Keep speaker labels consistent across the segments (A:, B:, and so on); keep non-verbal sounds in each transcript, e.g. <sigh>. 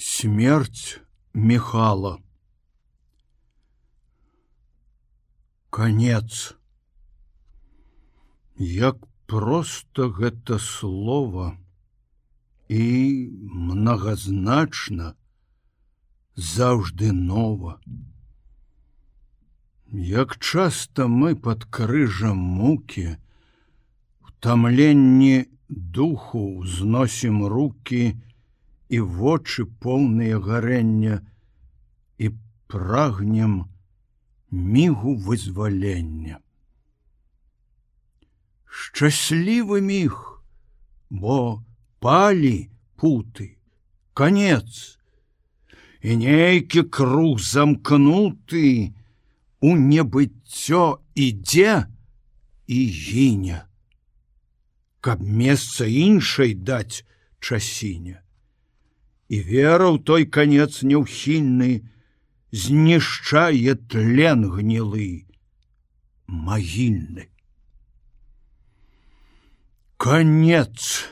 A: Смерть Михала. Конец. Як просто гэта слово і многозначна заўжды нова. Як часто мы под крыжам муки, томленні духу зносім руки і вочы поўныя гарэння і прагнем мігу вызвалення. Шчаслівы міг, бо палі путы, конец, і нейкі круг замкнуты, у небыццё ідзе і гіня каб месца іншай даць часіня. І вера ў той канец неўхільны знішчае тлен гнілы магільны. Конец!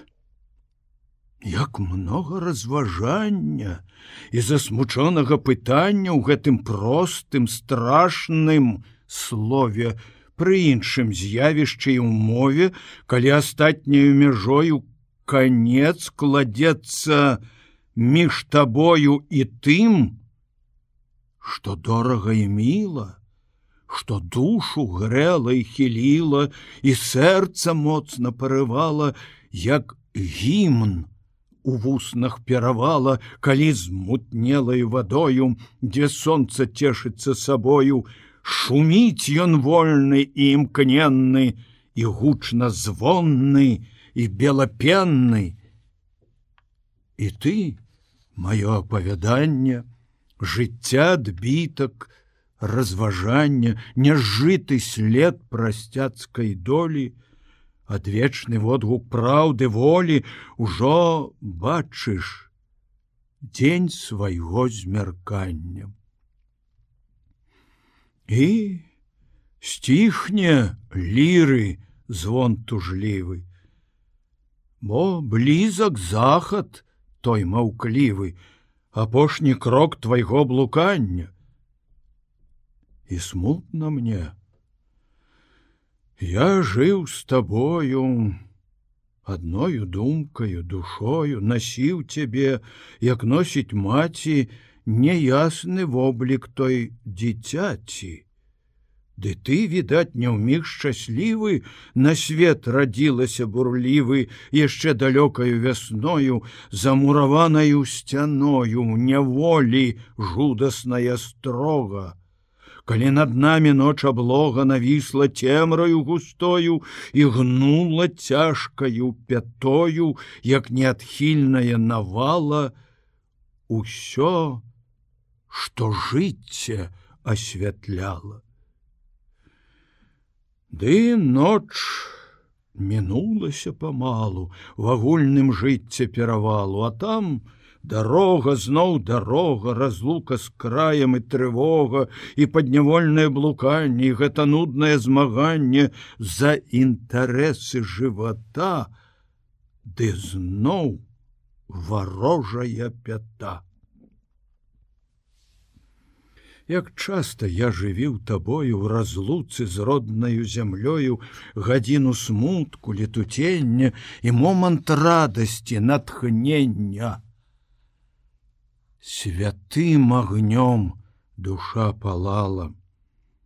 A: Як много разважання і засмучонага пытання ў гэтым простым страшным слове, пры іншым з'явішчы і ўмове, калі астатняю мяжою конец кладецца між табою і тым, что дорага і міла, что душу грэла і хіліла і сэрца моцна парывала, як гімн у вуснах перавала, калі змутнелаю вадою, дзе сонца цешыцца сабою, шуміць ён вольны і імкненны і гучна звонны і белапенны. І ты, маё апавяданне, жыцця адбітак, разважання, няжыты след прасцяцкай долі, адвечны водгук праўды волі ужо бачыш дзень свайго змяркання і сціхне ліры звон тужлівы. Бо блізак захад той маўклівы, апошні крок твайго блукання. І смутна мне. Я жыў з табою, адною думкаю, душою насіў цябе, як носіць маці, неясны воблік той дзіцяці. Ды ты, відаць, не ўміг шчаслівы, на свет радзілася бурлівы, яшчэ далёкаю вясною, замураванаю сцяною, няволі жудасная строга. Калі над намі ноч аблога навісла цемраю густою і гнула цяжкаю пятою, як неадхільная навала, усё, што жыцце асвятляла. Ды ноч мінулася памалу в агульным жыцце перавалу, а там дарога зноў дарога, разлука з краем і трывога і паднявольнае блуканне, гэта нуднае змаганне за інтарэсы жывата, ды зноў варожая пята. Як часта я жывіў табою ў разлуцы з роднаю зямлёю гадзіну смутку, летуцення і момант радасці натхнення. Святым агнём душа палала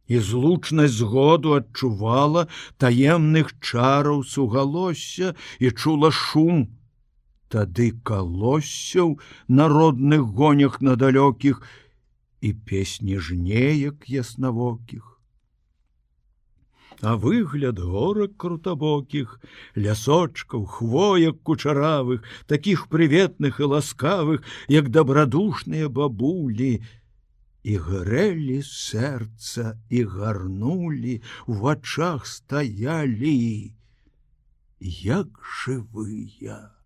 A: і злучнасць згоду адчувала таемных чараў сугалосся і чула шум. Тады калоссяў народных гонях на далёкіх, і песні жнеек яснавокіх. А выгляд горак крутабокіх, лясочкаў, хвоек кучаравых, такіх прыветных і ласкавых, як дабрадушныя бабулі, і грэлі сэрца і гарнулі, у вачах стаялі, як жывыя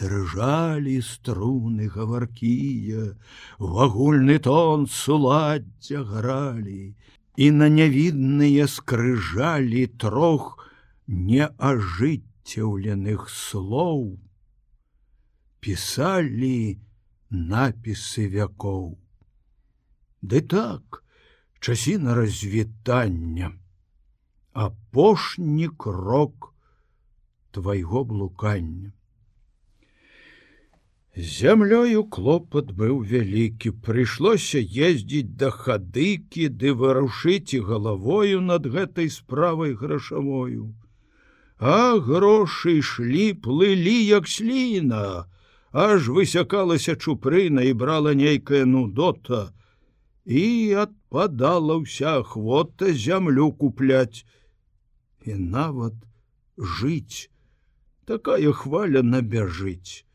A: дрыжалі струны гаваркія, в агульны тон суладдзя гралі, і на нявідныя скрыжалі трох неажыццяўленых слоў. пісалі напісы вякоў. Ды так, часіна развітання, апошні крок твайго блукання. Зямлёю клопат быў вялікі, прыйшлося ездзіць да хадыкі ды варушыць і галавою над гэтай справай грашавою. А грошы ішлі, плылі як сліна, аж высякалася чупрына і брала нейкая нудота, і адпадала ўся ахвота зямлю купляць. І нават жыць, такая хваля набяжыць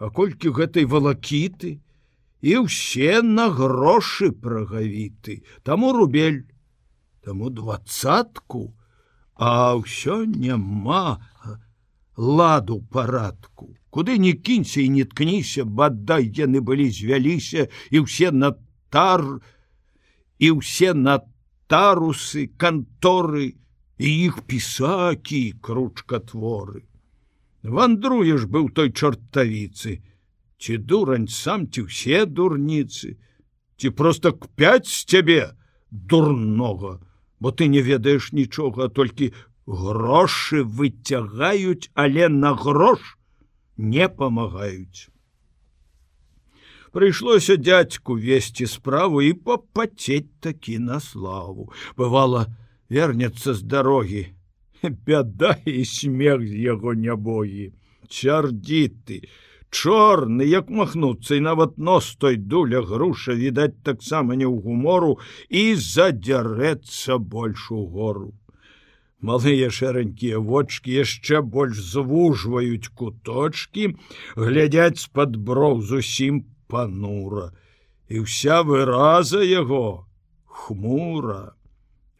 A: а колькі гэтай валакіты? І ўсе на грошы прагавіты. Таму рубель таму двадцатку а ўсё няма ладу парадку. Куды не кінься і не ткніся бадай яны былі звяліся і ўсе на тар і ўсе на тарусы канторы і іх пісакі кручкатворы вандруеш быў той чортавіцы. Ці дурань сам ці ўсе дурніцы. Ці просто к пять з цябе дурнога. Бо ты не ведаеш нічога толькі грошы выцягаюць але на грош не памагаюць. Прыйшлося дядьку весці справу і папацець такі на славу. Бывала вернецца з дарогі <laughs> бяда і смех з яго нябоі чардзіты чорны як махнуцца і нават нос той дуля груша відаць таксама не ў гумору і задзярэцца больш у гору. Малыя шэранькія вочки яшчэ больш звужваюць куточки глядяць з-пад броў зусім панура. І вся выраза яго хмура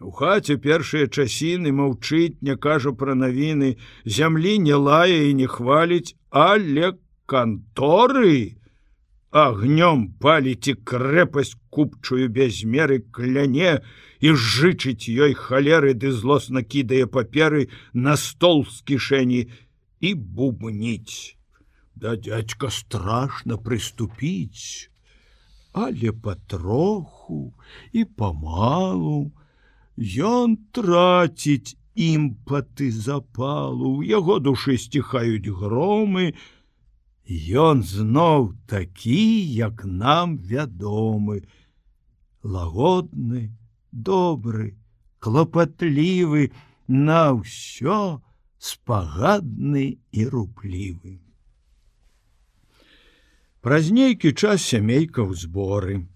A: У хаце першыя часіны маўчыць, не кажа пра навіны, зямлі не лае і не хваліць, але канторы агнём паліць і крэпасць купчую без меры кляне і жычыць ёй халеры ды злосна кідае паперы на стол з кішэні і бубніць. Да дядька страшно прыступіць, але патроху і памалу, Ён траціць імпаты запалу, у яго душы сціхаюць громы. Ён зноў такі, як нам вядомы, лагодны, добры, клопатлівы, на ўсё спагадны і руплівы. Праз нейкі час сямейка ў зборы.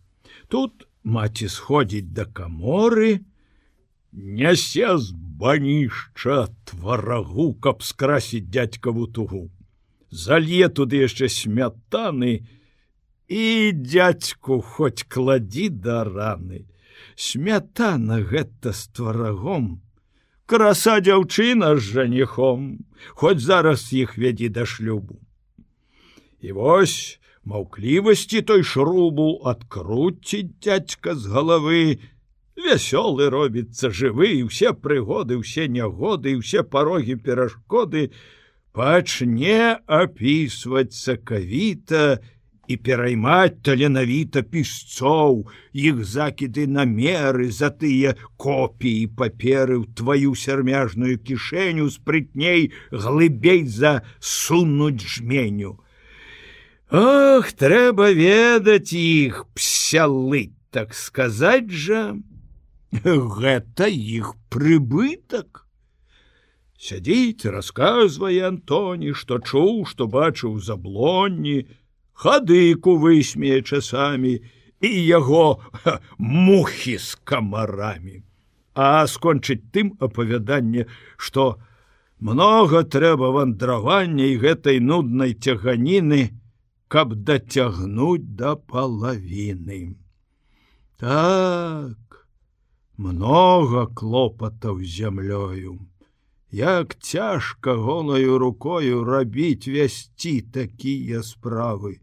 A: Тут маці сходзіць да каморы, нясе з банішча тварагу, каб скрасіць дядькаву тугу. Залье туды яшчэ смятаны і дядьку хоць кладі да раны. Смятана гэта з тварагом. Краса дзяўчына з жаніхом, хоць зараз іх вядзі да шлюбу. І вось маўклівасці той шрубу адкруціць дядька з галавы, вясёлы робіцца жывы і ўсе прыгоды усе нягоды і ўсе парогі перашкоды. Пачне апісваць сакавіта і пераймаць таленавіта пісцоў. Іх закіды намеры за тыя копіі паперы ў тваю сярмяжную кішэню спрытней глыбей за сунуць жменю. Ох трэба ведаць іх псялы так сказаць жа гэта іх прыбытак. Сядзіць расказвае Антоні што чуў што бачыў заблонні хадыку высмее часамі і яго ха, мухі з камарамі. А скончыць тым апавяданне што много трэба вандравання і гэтай нуднай цяганіны каб дацягнуць да палавіны. Так много клопатаў зямлёю. Як цяжка голаю рукою рабіць вясці такія справы.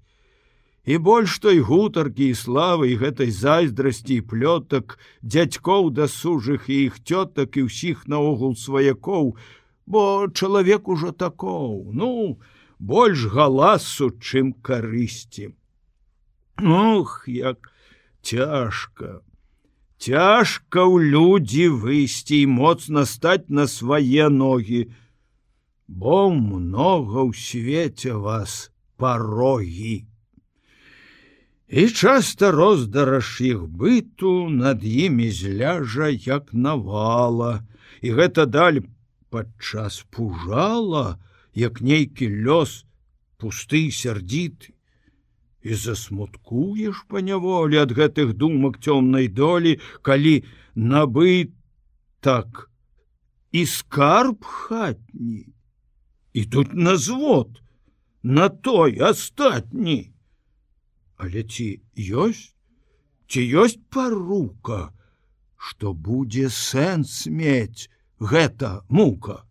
A: І больш той гутаркі і славы і гэтай зайздрасці і плётак, дзядзькоў да сужых і іх цётак і ўсіх наогул сваякоў, бо чалавек ужо такоў, ну, больш галасу, чым карысці. Ох, як цяжка. Цяжка ў людзі выйсці і моцна стаць на свае ногі, бо многа ў свеце вас парогі. І часта роздараш іх быту над імі зляжа як навала, і гэта даль падчас пужала, як нейкі лёс пусты сярдзіты і засмуткуеш паняволі ад гэтых думак цёмнай долі, калі набыт так і скарб хатні. І тут назвод на той астатні. Але ці ёсць, ці ёсць парука, што будзе сэнс мець гэта мука.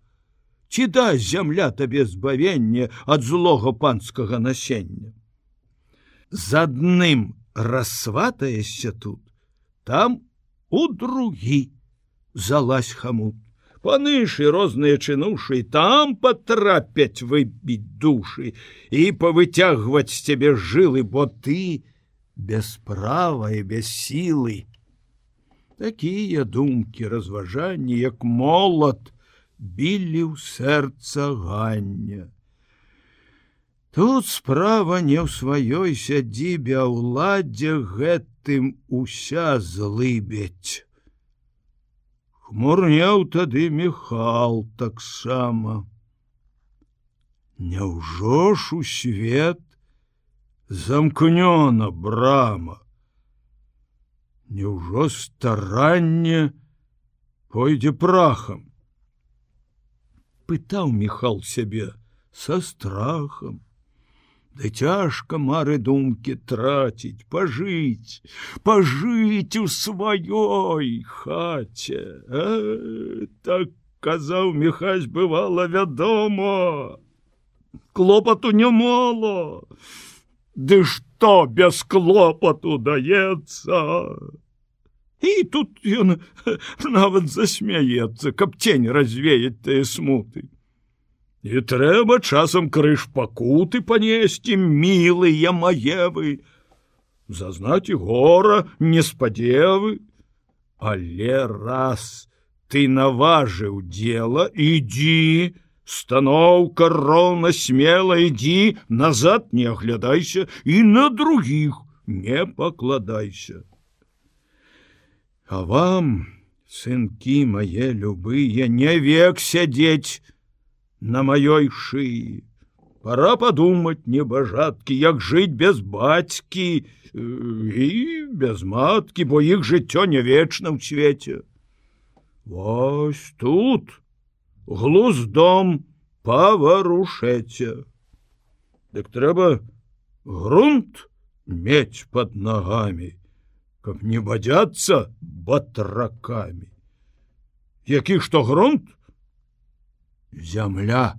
A: Ці дасць зямля табе збавення ад злога панскага насення з адным рассватаешся тут, там у другі залазь хамут. Панышы розныя чынушы, там патрапяць выбіць душы і павыцягваць з цябе жылы, бо ты без права і без сілы. Такія думкі разважанні, як молат, білі ў сэрца гання. Тут справа не ў сваёй сядзібе, а ўладзе гэтым уся злыбець. Хмурнеў тады Михал таксама. Няўжо ж у свет замкнёна брама. Няўжо старанне пойдзе прахам. Пытаў Михал сябе со страхам. Да цяжка мары думкі траціць, пажыць, пажыць у сваёй хаце. Э, так казаў Михась бывала вядома. Клопату нямало. Ды што без клопату даецца. І тут ён нават засмяецца, каб цень развеять тыя смуты. І трэба часам крыж пакуты панесці мілыя маевы, зазнаць і гора неспадзевы, Але раз ты наважыў дело, ідзі, станоўка роўна смела ідзі, назад не аглядайся і на другіх не пакладайся. А вам, сынкі мае любыя, не век сядзець, на маёй шыі. Пора подумать небажаткі, як жыць без бацькі э, і без маткі, бо іх жыццё не вечна ў свеце. Вось тут глуздом паварушэце. Дык трэба грунт мець под ногами, каб не бадзяцца батракамі. Які што грунт, зямля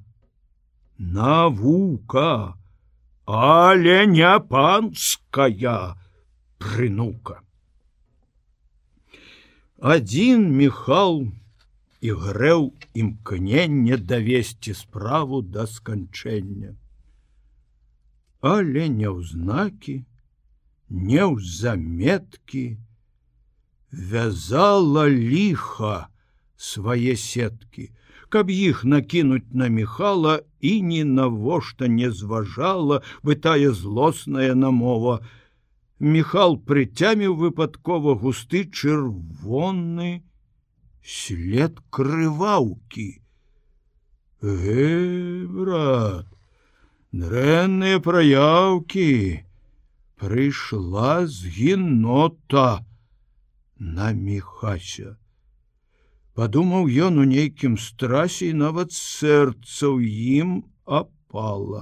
A: навука але не панская прынука. Один михал і грэў імкнення давесці справу да сканчэння. Але не ў знакі не ў заметкі вязала ліха свае сеткі каб іх накінуць на михала і ні навошта не зважала бы тая злосная намова. Михал прыцяміў выпадкова густы чырвоны след крываўкі. Э, брат дрэнныя праяўкі! Прыйшла з генота на мехася Падумаў ён у нейкім страсе нават сэрца ў ім апала.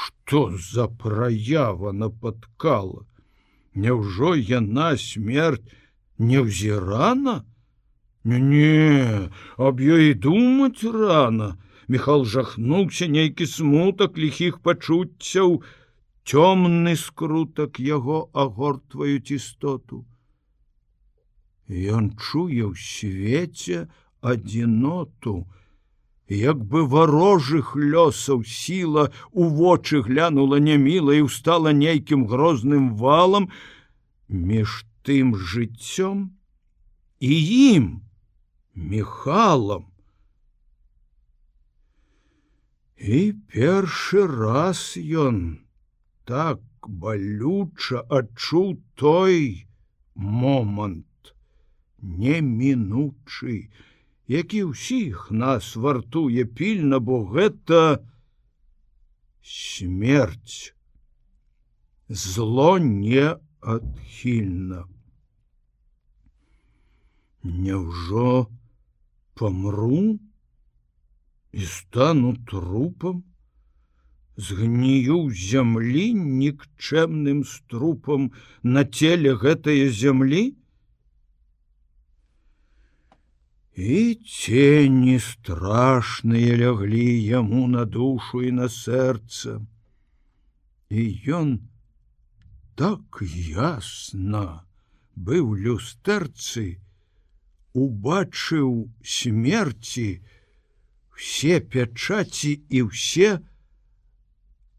A: Што за праява нападкала? Няўжо яна смерть? Не, не, аб ёй думаць рана. Михал жахнуўся нейкі смутак ліхіх пачуццяў, цёмны скрутак яго агортваюць істоту. Ён чуе ў свеце адзіноту, як бы варожых лёсаў сіла у вочы глянула няміла і ўстала нейкім грозным валам. Між тым жыццём і ім мехалам і першы раз ён так балюча адчуў той момант немінучы які ўсіх нас вартуе пільна бо гэта смерть зло не адхільна Няўжо помру і стану трупам? Згнію зямлі нікчэмным струпам на целе гэтае зямлі і цені страшныя ляглі яму на душу і на сэрца і ён так ясна быў люстэрцы убачыў смерці все пячаці і ўсе,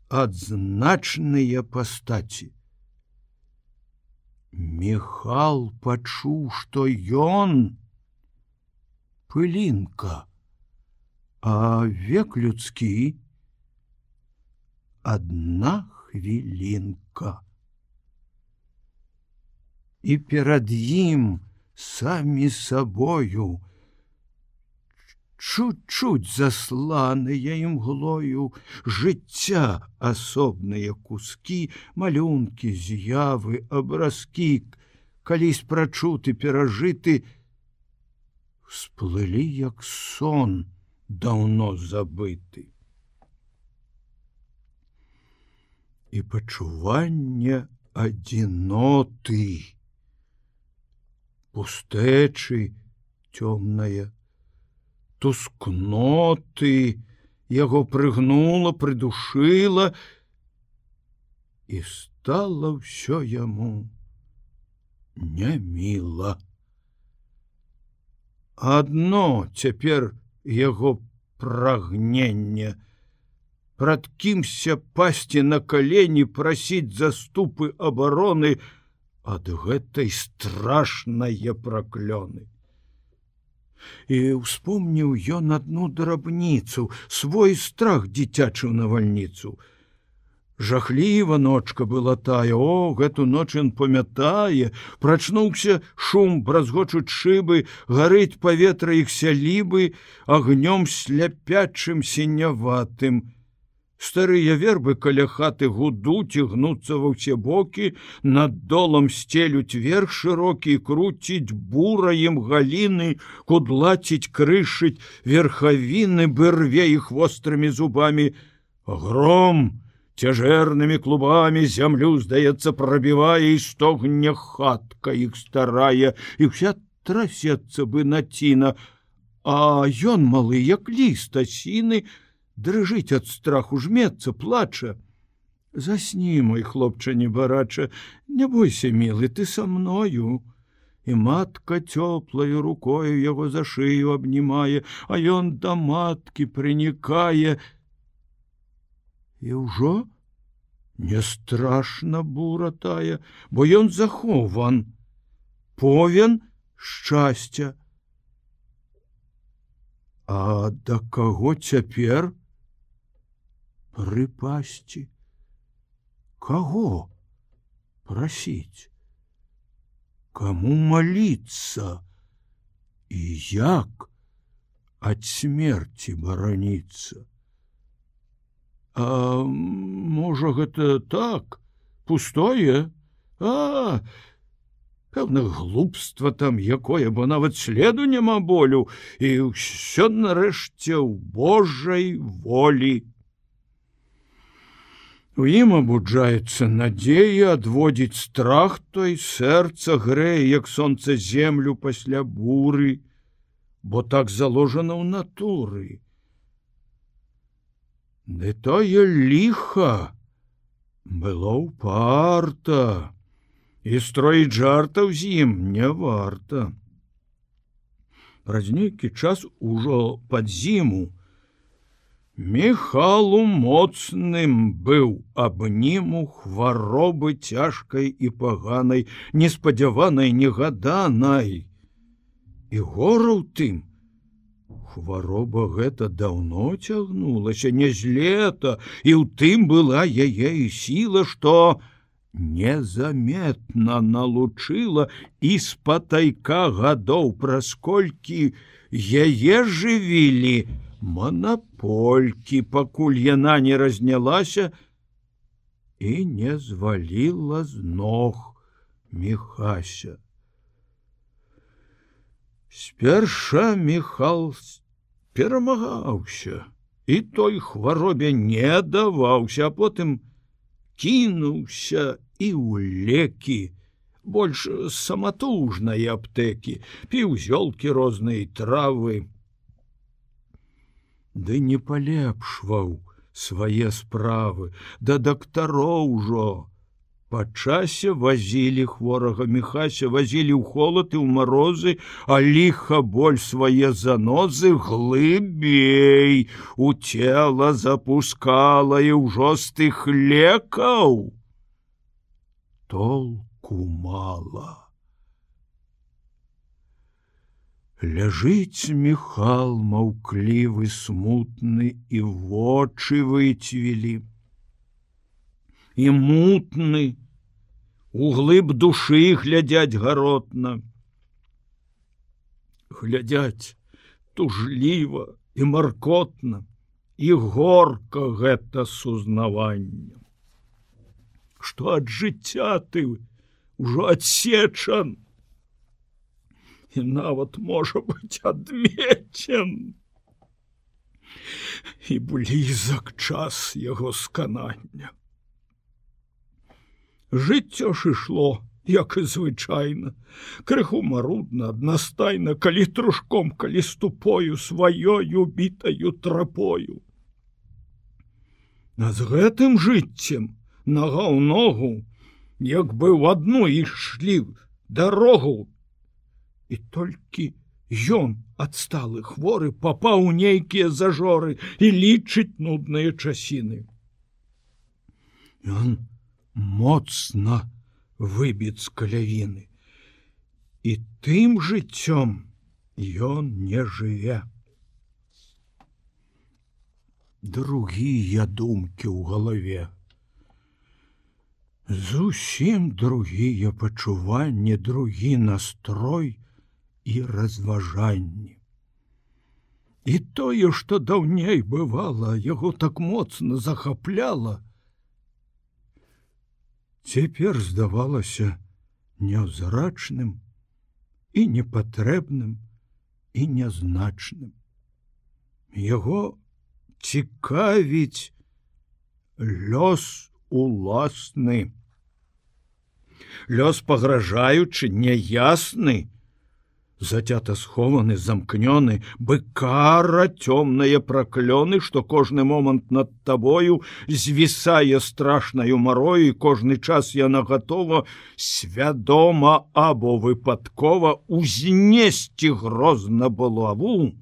A: адзначныя пастаці. Михал пачуў, што ён пылінка, а век людскі адна хвілінка. І перад ім самі сабою, чуть-чуть засланыя імглою жыцця асобныя куски малюнкі з'явы абразкі калісь прачуты перажыты сплылі як сон даўно забыты і пачуванне адзіноты пустэчы цёмная тускноты яго прыгнула прыдушыла і стала ўсё яму няміла адно цяпер яго прагнення прад кімся пасці на калені прасіць заступы абароны ад гэтай страшнае праклёны. І успомніў ён адну драбніцу свой страх дзіцячую навальніцу жахліва ночка была тая о гэту ноч ён памятае. Прачнуўся шум бразгочуць шыбы гарыць паветра іх сялібы агнём сляпячым сіняватым. Старыя вербы каля хаты гудуць і гнуцца ва ўсе бокі, над долам сцелюць верх шырокі, круціць бура ім галіны, кудлаціць крышыць верхавіны бырве іх вострымі зубамі. Гром цяжэрнымі клубамі зямлю, здаецца, прабівае і стогне хатка іх старая, і вся трасецца бы націна, А ён малы, як ліст асіны, дрыжыць ад страху жмецца плача. Засні мой хлопча не барача не бойся мілы ты са мною. І матка цёплаю рукою яго за шыю абнімае а ён да маткі прынікае і ўжо? Не страшна бура тая бо ён захован повен шчасця. А да каго цяпер? Прыпасці. Кого прасіць? Кому молиться і як ад смерти бараніцца а можа гэта так пустое а пэўна глупства там якое бо нават следу няма болю і ўсё нарэшце ў Божай волі У ім абуджаецца надзея адводзіць страх той сэрца грэе, як сонца землю пасля буры, бо так заложана ў натуры. Ды тое ліха было ўпарта, і строіць жартаў з ім не варта. Праз нейкі час ужо пад зіму Михалу моцным быў абніму хваробы цяжкай і паганай, неспадзяванай негаданай. І гора ў тым. Хвароба гэта даўно цягнулася не з лета, і ў тым была яе і сіла, што незаметна налучыла і з патайка гадоў праз колькі яе жывілі, манаполькі пакуль яна не разнялася і не зваліла з ног мехася спярша михал перамагаўся і той хваробе не даваўся а потым кінуўся і ў лекі больш саматужнай аптэкі піў зёлкі розныя травы. Ды не палепшваў свае справы да дактароў ужо па часе вазілі хворага мехася вазілі ў холод і ў марозы а ліха боль свае занозы глыбей у цела запускала і ўжо з тых лекаў. Толку мала. Ляжыць михал маўклівы смутны і вочы выцвілі. І мутны углыб душы глядяць гаротна. Глядяць тужліва і маркотна. І горка гэта сузнаванне что ад жыцця ты ужо адсечан? І нават можа быць адмечен і блізак час яго сканання жыццё ж ішло як і звычайна крыху марудна аднастайна калі трушком калі ступою сваёй убітаю трапою а з гэтым жыццем нага ў ногу як бы ў адну ішлі дарогу і толькі ён адсталы хворы папаў нейкія зажоры і лічыць нудныя часіны. Ён моцна выбіт з калявіны. І тым жыццём ён не жыве. Другія думкі ў галаве. Зусім другія пачуванні, другі настрой, і разважанні. І тое, што даўней бывала, яго так моцна захапляла. Цяпер здавалася няўзрачным і непатрэбным і нязначным. Яго цікавіць лёс уласны. Лёс пагражаючы няясны, зацята схованы замкнёны бы кара цёмныя праклёны што кожны момант над табою звісае страшнаю марою і кожны час яна гатова свядома або выпадкова узнесці грозна булаву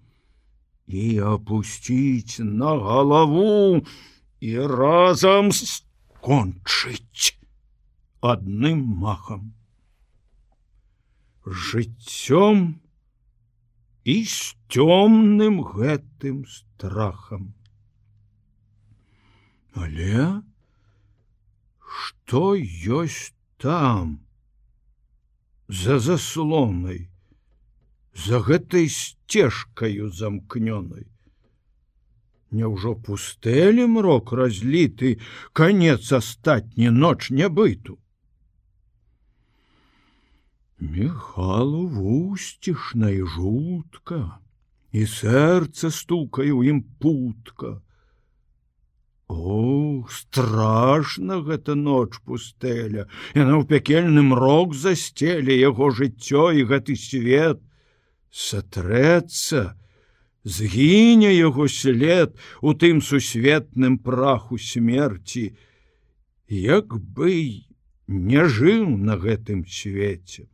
A: і опусціць на галаву і разам скончыць адным махам жыццём і з цёмным гэтым страхам. Але што ёсць там за заслонай, за гэтай сцежкаю замкнёнай. Няўжо пустэлі мрок разліты, канец астатні ноч нябыту. Михалу вусцішна і жутка, і сэрца стукае ў ім путка. О, страшна гэта ноч пустэля, Яна ў пякельным рок засцеле яго жыццё і гэты свет сатрэцца, згіне яго след у тым сусветным праху смерці, як бы не жыў на гэтым свеце.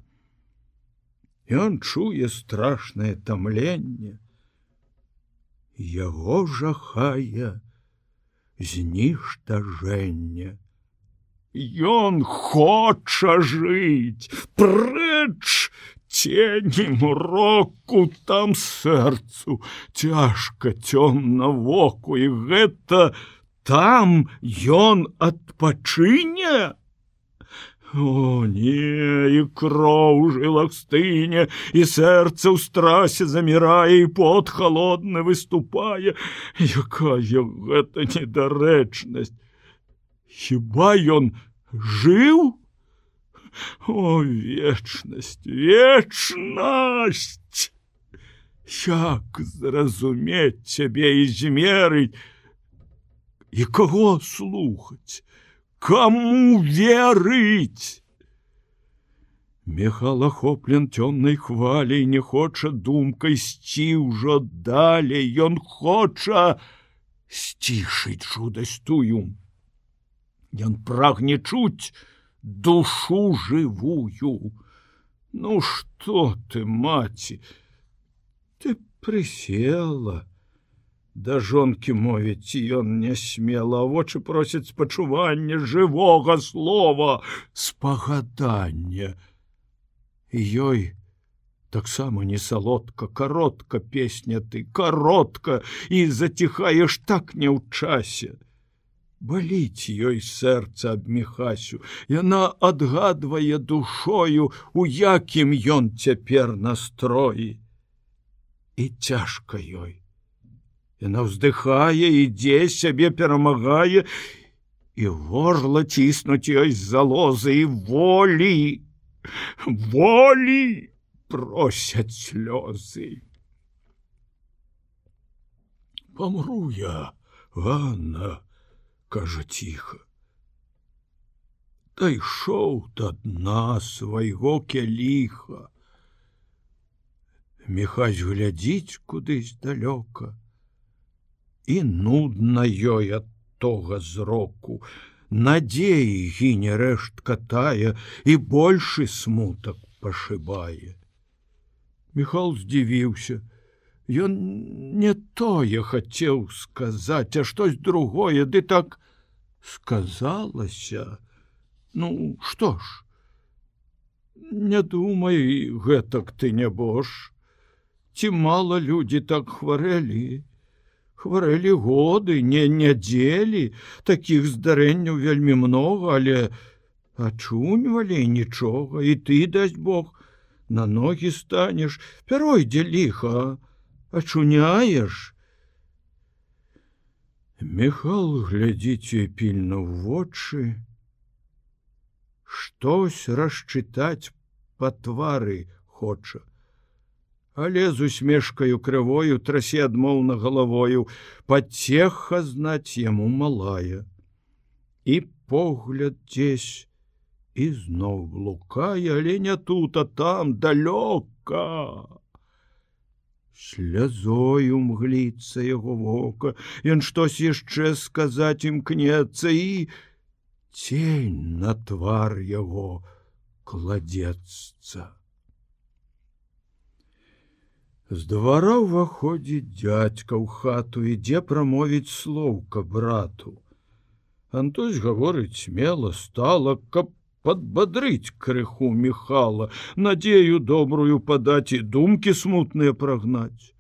A: Ён чуе страшнае тамленне. яго жахае зніштажэнне. Ён хоча жыць, прэч ценем року там сэрцу, цяжка цёмна воку і гэта там ён адпачыне. О не і кроў жылах стыне і сэрца ў страсе замірае і пот холодны выступае якая гэта недарэчнасць хіба ён жыў о вечнасць вечнасць як зразумець цябе і змерыць і каго слухаць кому верыць? Мехал ахоплен цёмнай хваляй не хоча думкай сці ўжо далей ён хоча сцішыць жудасстую Ён прагне чуць душу жывую. Ну что ты маці ты прысела да жонкі мовіць ён не смела вочы просяць спачування жывога слова спагадання. Ёй таксама не салодка каротка песня ты каротка і заціхаеш так не ў часе. Баліць ёй сэрца аб мехасю яна адгадвае душою у якім ён цяпер настроі. І цяжка ёй Яна ўздыхае, ідзе сябе перамагае і горла ціснуць ёй залозы і волі волі просяць слёзы. Памру я, Ганна, кажа ціха. Дайшоў да дна свайго кяліха. Мехась глядзіць кудысь далёка і нудна ёй ад тога зроку. Надзеі гіне рэштка тая і большы смутак пашыбае. Михал здзівіўся. Ён не тое хацеў сказаць, а штось другое, ды так сказалася. Ну што ж? Не думай гэтак ты нябож. Ці мала людзі так хварэлі, хварэлі годы не нядзелі таких здарэнняў вельмі много але ачуньвалі нічога. І ты дасць Бог на ногі станеш. Пяройдзе ліха ачуняеш Михал глядзіце пільна ў вочы. Штось расчытаць па твары хоча але з усмешкаю крывою трасе адмоўна галавою. Пацеха знаць яму малая. І погляд дзесь і зноў лукае але не тут а там далёка. Слязою мгліцца яго вока. Ён штось яшчэ сказаць імкнецца і цень на твар яго кладецца З двара ўваходзіць дядзька ў хату ідзе прамовіць слоўка брату. Антось гаворыць смела стала, каб подбадрыць крыху мехала, надзею добрую падаць і думкі смутныя прагнаць.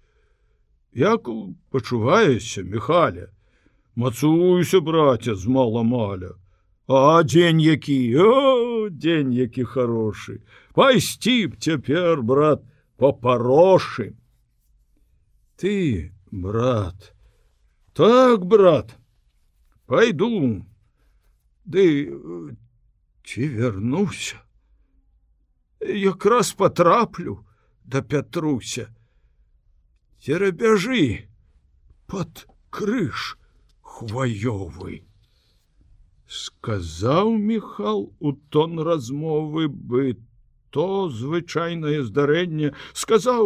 A: Як пачуваешся мехаля, Мацуюся браце з мала маля. А дзень які, о дзень які хорошы, Пайсці б цяпер брат, попароши ты брат так брат пойду. Ды ці вернуся якраз потраплю да пятруся церабяжы под крыж хваёвы сказаў михал у тон размовы быт то звычайнае здарэнне сказаў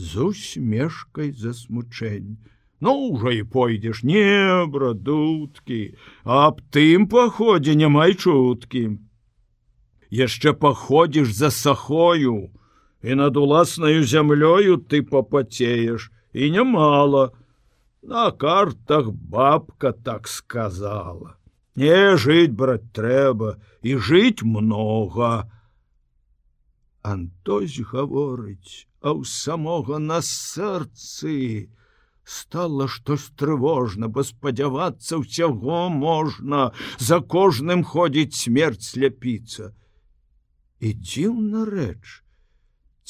A: з усмешкай засмучэнь. Ну ўжо і пойдзеш не брадуткі аб тым паходзе не май чуткі. Яшчэ паходзіш за сахою і над уласнаю зямлёю ты папацееш і нямала. На картах бабка так сказала. Не жыць браць трэба і жыць много Антось гаворыць а ў самога на сэрцы стала штось трывожна бо спадзявацца ўсяго можна за кожным ходзіць смерць сляпіцца і дзіўна рэч.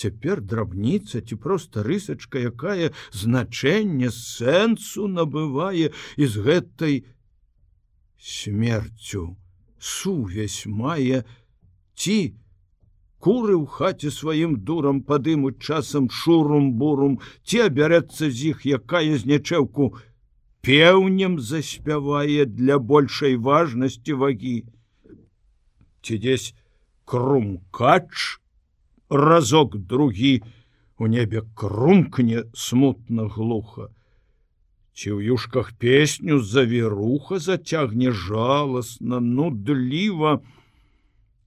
A: Цяпер драбніца ці проста рысачка якая значэнне сэнсу набывае з гэтай смерцю сувязь мае ці куры ў хаце сваім дурам падымуць часам шурум бурум ці абярэцца з іх якая з нячэўку. Пеўнем заспявае для большай важнасці вагі. Ці дзесь крумкач разок другі у небе крумкне смутна глуха. Ці ў юшках песню завіруха зацягне жаласна нудліва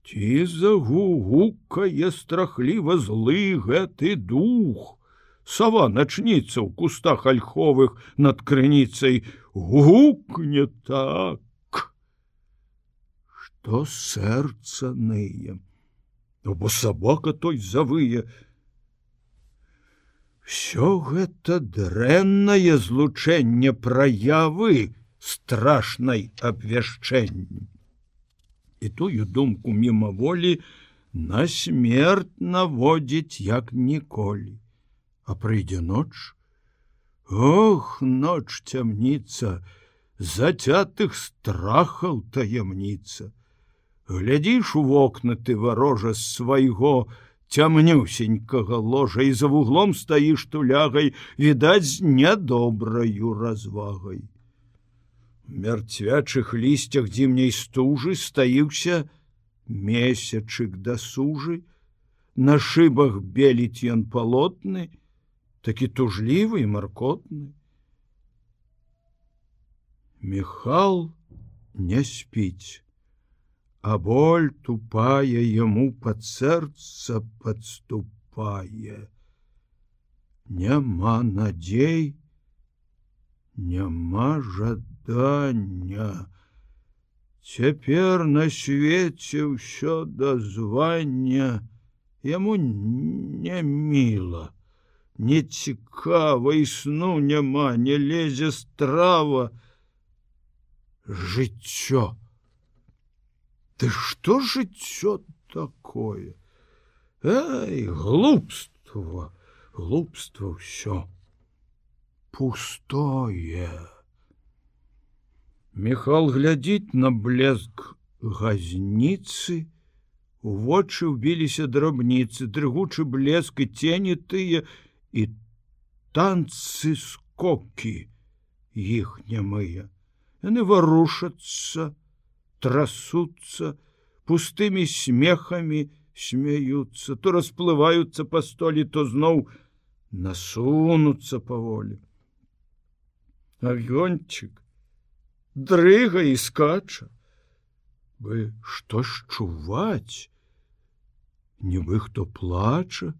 A: ці загугукае страхліва злы гэты дух. Сава начніца ў кустах альховых над крыніцай. Гукне так. То сэрца ну бо сабака той завые. Все гэта дрэннае злучэнне праявы страшнай абвяшчэнні і тую думку мімаволі на смерть наводзіць як ніколі а прыйдзе ноч ох ноч цямніца зацятых страхаў таямніца. Глядзіш у вокна ты варожа з свайго цямнюсенькага ложа і за вуглом стаіш тулягай відаць з нядобраю развагай мярцвячых лісцях дзімняй стужы стаіўся месячык да сужы на шыбах беліць ён палотны такі тужлівы і маркотны Михал не спіць а боль тупая яму под сэрца подступае няма надзей няма жадання Цяпер на свеце ўсё дазвання яму не міла не цікава і сну няма не лезе страва. Жыццё. Ты что жыццё такое? Эй, глупство глупство все пустое Михал глядзіць на блеск газніцы у вочы ўбіліся драбніцы дрыгучы блеск і цені тыя і танцы скокі іх нямыя. Яны варушацца трасутся пустыми смехами смеются то расплываются по столі то зноў насунуцца паволі. Агончик дрыга і скача. Вы што ж чуваць? Нібы хто плача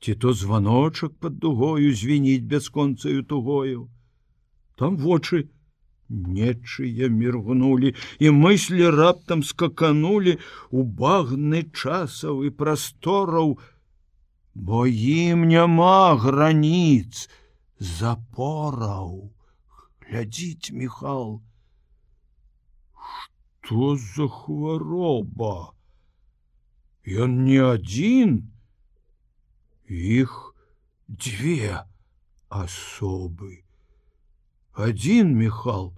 A: ці то званочак под дугою звініць бясконцаю тугою. Там вочы не нечыя міргнули і мыслі раптам скаканули у багны часаў і прастораў бо ім няма граніц запораў. Глядзіць михал что за хвароба ён не адзін іх дзве асобы один михал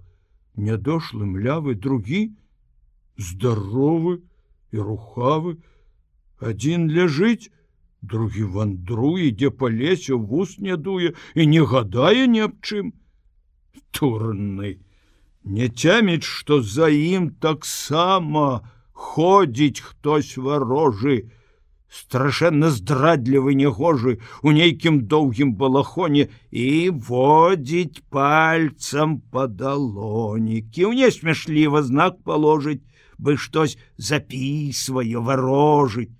A: нядошлы млявы другі здаровы і рухавы. Один ляжыць другі вандруе дзе па лесе вуз не дуе і не гадае ні аб чым турны не цяміць што за ім таксама ходзіць хтось варожы страшэнна здрадлівы негожы у нейкім доўгім балахоне і водзіць пальцам па далонікі у несмяшліва знак паложыць бы штось запісвае варожыць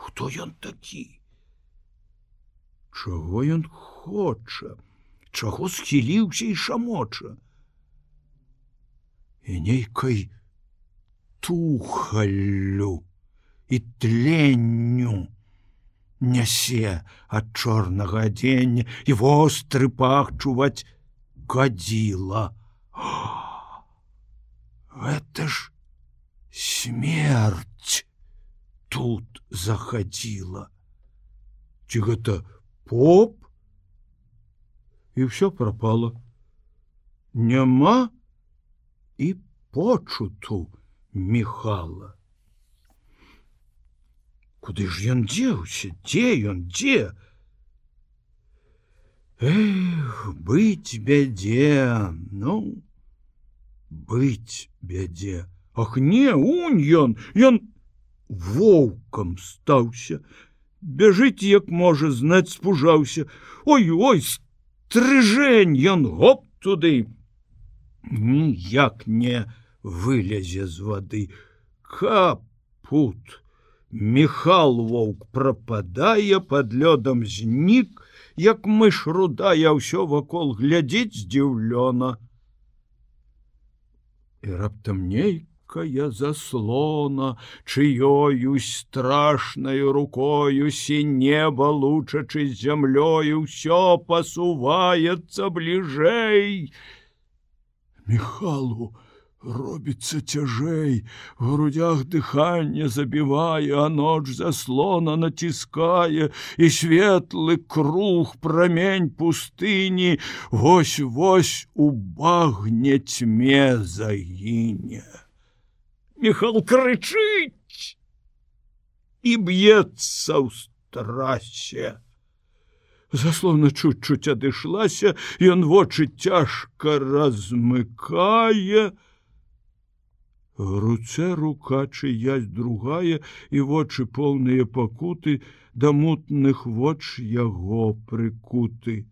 A: хто ён такі? Чаго ён хоча, чаго схіліўся і шамоча. І нейкай тухаллю і тленню нясе ад чорнага адзення і востры пах чуваць кадзіла. Это ж смерть тут заходила. Ці гэта поп і все пропало. Няма і почуту Михала. Куды ж ён дзеўся, дзе ён дзе? Эх, быць бядзе, ну быць бядзе. Ах не, унь ён, ён воўкам стаўся. Бяжыць, як можа знаць спужаўся. Ой ой, стрыжэнь ён гоп туды. Ніяк не вылязе з вады. Капут. Михал воўк прападае под лёдам знік, як мыш рудая ўсё вакол глядзець здзіўлёна. І раптам нейкая заслона, чыёюсь страшнаю рукою сі неба лучачы з зямлёю ўсё пасуваецца бліжэй. Михалу, робіцца цяжэй грудях дыханне забівае а ноч заслона націскае і светлы круг прамень пустыні вось вось у багне тьме загіне. Михал крычыць і б'ецца ў страсе заслона чуть-чуть адышлася ён вочы цяжка размыкае. А руцэ рука чыясь другая і вочы поўныя пакуты да мутных воч яго прыкуты.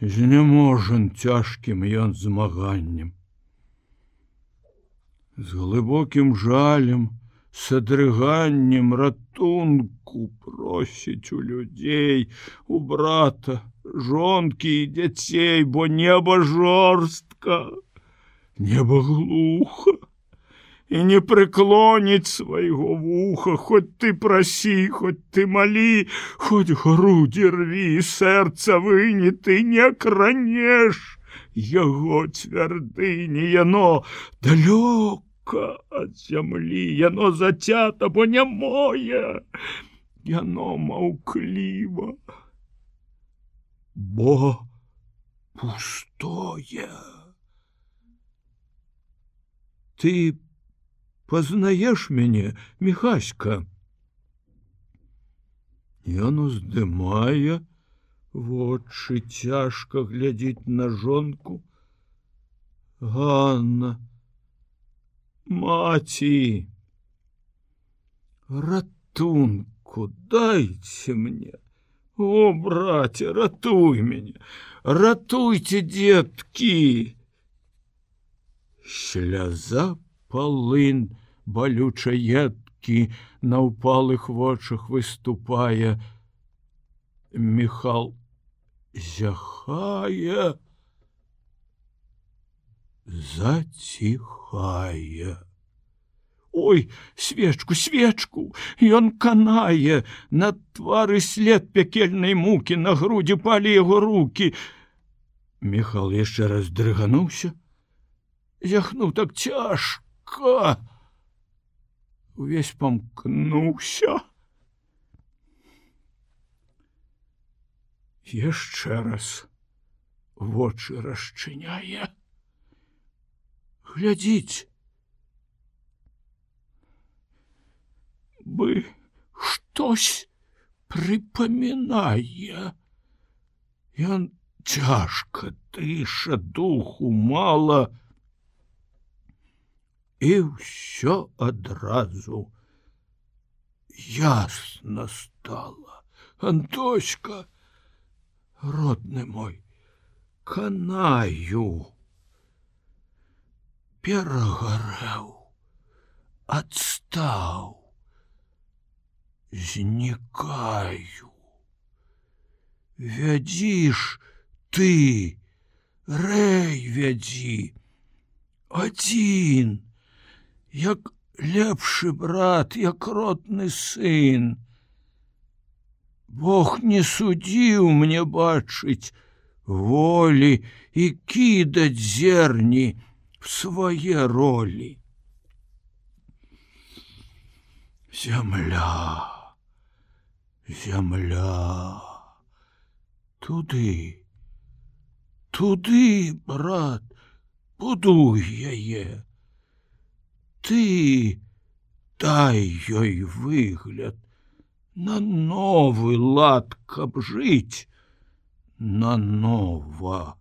A: Знеможан цяжкім ён змаганнем. З глыбокім жалем садрыганнем ратунку просіць у людзей у брата жонкі і дзяцей бо неба жорстка небо глухо и не прыклоніць свайго вуха хоть ты прасі хоть ты малі хоть грудзі рві сэрца выні ты не кранеш яго цвярдыні яно далёка ад зямлі яно зацята бо не мое яно маўкліва. Бо пустое. Ты познаешь мяне мехаська ён уздымае вочы цяжка глядзець на жонку. Ганна маці! Ратунку дайте мне! О браце ратуй мяне! Ратуйте детки сляза полын балючаедкі на упалых вочах выступае. Михал зяхае заціхае ой свечку свечку ён канае. На твары след пякельнай мукі на грудзі палі яго руки михал яшчэ раз дрыгануўся зяхнуў так цяжка. Увесь памкнуўся. Яшчэ раз вочы расчыняе глядзіць бы штось прыпамінае ён цяжка тыша духу мала і ўсё адразу ясно стало. Анточка родны мой канаю перагарэў адстаў знікаю вядзіш ты рэй вядзі адзін як лепшы брат як родны сын. Бог не судзіў мне бачыць волі і кідаць зерні свае ролі Зямля Зямля туды туды брат будуй яе. Ты дай ёй выгляд на новы лад каб на нова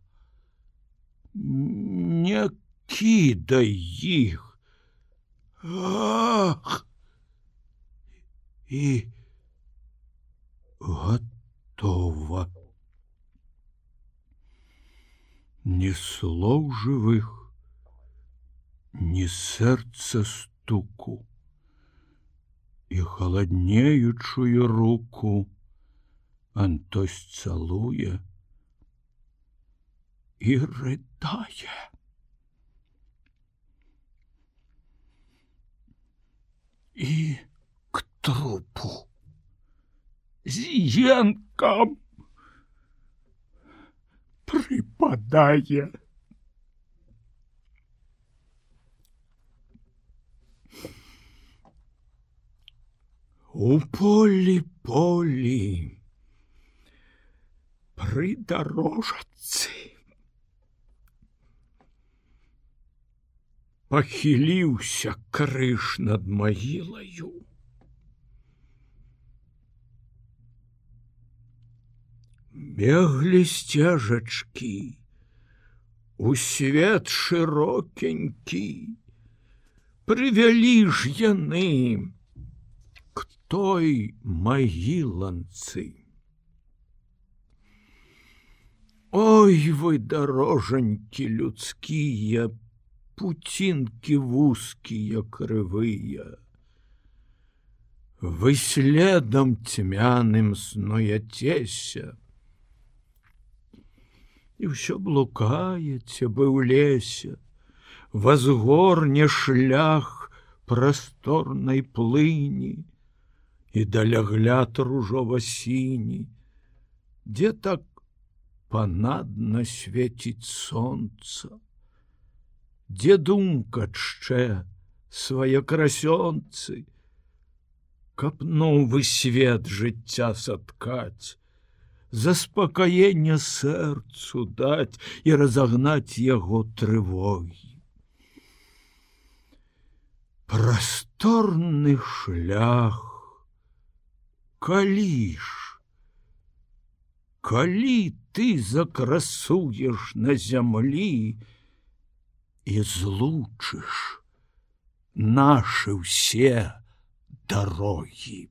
A: не кідай іх ах! І готова. Не слоў жывых не сэрца стуку. І халаднеючую руку антось цалуе і рытае і к трупу зенкам припадае у полі полі Пахіліўся крыж над магілаю. Беглі сцяжачкі у свет шырокенькі прывялі ж яны к той магіланцы. Ой вы дарожанькі людскія пуцінкі вузкія крывыя. Вы следам цьмяным снуяцеся. І ўсё блукаеце бы ў лесе. Возгорне шлях прасторнай плыні і далягляд ружова-сіні. Дзе так панадна свеціць сонца дзе думка ччэ свае красёнцы каб новы свет жыцця саткаць заспакаення сэрцу даць і разагнаць яго трывогі. Прасторны шлях Калі ж Калі ты закрасуеш на зямлі і злучыш нашы ўсе дарогі.